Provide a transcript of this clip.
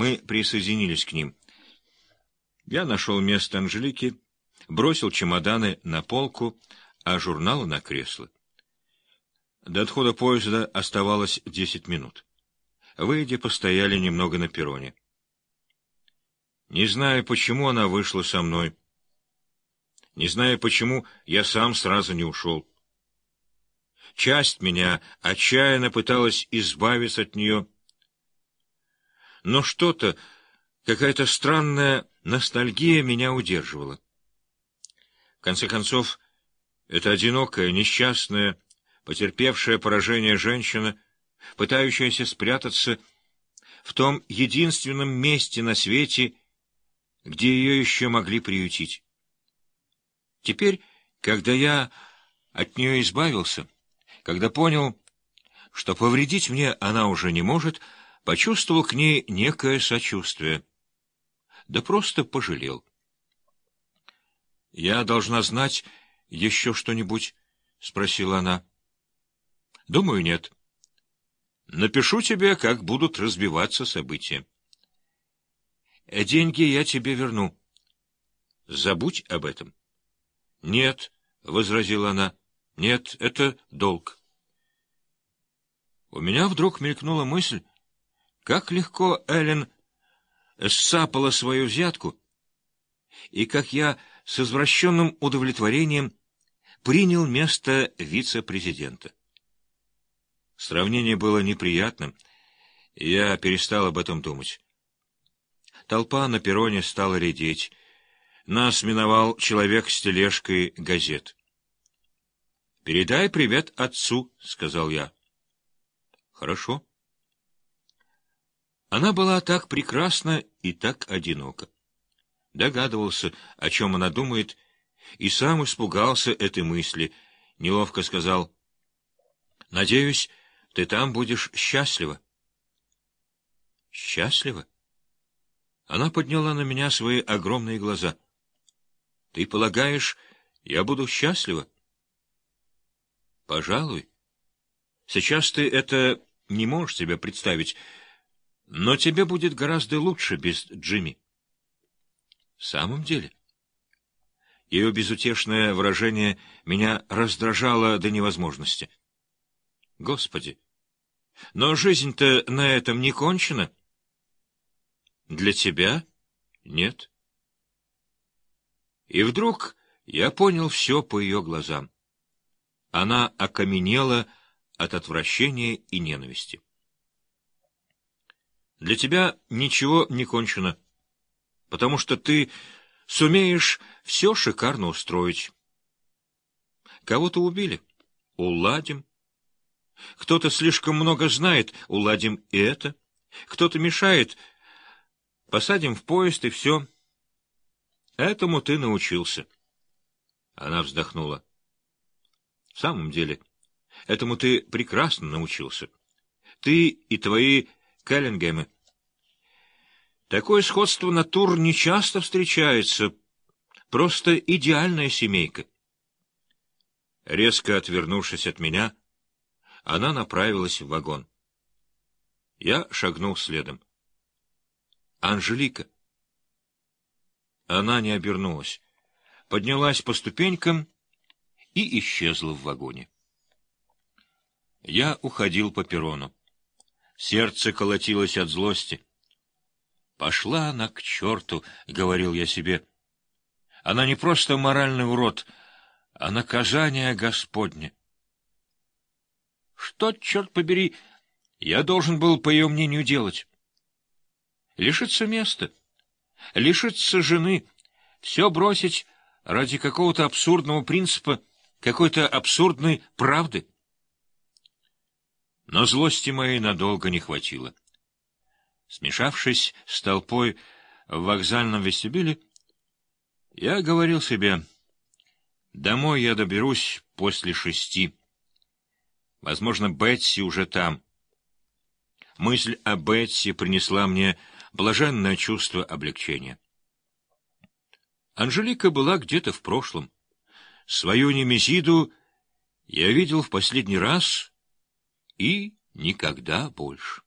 Мы присоединились к ним. Я нашел место Анжелики, бросил чемоданы на полку, а журналы на кресло. До отхода поезда оставалось десять минут. Выйдя, постояли немного на перроне. Не знаю, почему она вышла со мной. Не знаю, почему я сам сразу не ушел. Часть меня отчаянно пыталась избавиться от нее. Но что-то, какая-то странная ностальгия меня удерживала. В конце концов, это одинокая, несчастная, потерпевшая поражение женщина, пытающаяся спрятаться в том единственном месте на свете, где ее еще могли приютить. Теперь, когда я от нее избавился, когда понял, что повредить мне она уже не может, почувствовал к ней некое сочувствие. Да просто пожалел. — Я должна знать еще что-нибудь? — спросила она. — Думаю, нет. Напишу тебе, как будут разбиваться события. Деньги я тебе верну. Забудь об этом. — Нет, — возразила она. Нет, это долг. У меня вдруг мелькнула мысль, как легко Эллен сцапала свою взятку, и как я с извращенным удовлетворением принял место вице-президента. Сравнение было неприятным, и я перестал об этом думать. Толпа на перроне стала редеть. Нас миновал человек с тележкой газет. «Передай привет отцу», — сказал я. «Хорошо». Она была так прекрасна и так одинока. Догадывался, о чем она думает, и сам испугался этой мысли, неловко сказал. «Надеюсь, ты там будешь счастлива». «Счастлива?» Она подняла на меня свои огромные глаза. «Ты полагаешь, я буду счастлива?» Пожалуй. Сейчас ты это не можешь себе представить, но тебе будет гораздо лучше без Джимми. В самом деле? Ее безутешное выражение меня раздражало до невозможности. Господи! Но жизнь-то на этом не кончена. Для тебя? Нет. И вдруг я понял все по ее глазам. Она окаменела от отвращения и ненависти. Для тебя ничего не кончено, потому что ты сумеешь все шикарно устроить. Кого-то убили? Уладим. Кто-то слишком много знает, уладим и это. Кто-то мешает, посадим в поезд и все. Этому ты научился. Она вздохнула. В самом деле, этому ты прекрасно научился. Ты и твои Келлингемы. Такое сходство натур нечасто встречается. Просто идеальная семейка. Резко отвернувшись от меня, она направилась в вагон. Я шагнул следом. «Анжелика!» Она не обернулась. Поднялась по ступенькам и исчезла в вагоне. Я уходил по перрону. Сердце колотилось от злости. «Пошла она к черту», — говорил я себе. «Она не просто моральный урод, а наказание Господне». Что, черт побери, я должен был, по ее мнению, делать? Лишиться места, лишиться жены, все бросить ради какого-то абсурдного принципа, какой-то абсурдной правды. Но злости моей надолго не хватило. Смешавшись с толпой в вокзальном вестибюле, я говорил себе, домой я доберусь после шести. Возможно, Бетси уже там. Мысль о Бетси принесла мне блаженное чувство облегчения. Анжелика была где-то в прошлом. Свою Немезиду я видел в последний раз и никогда больше.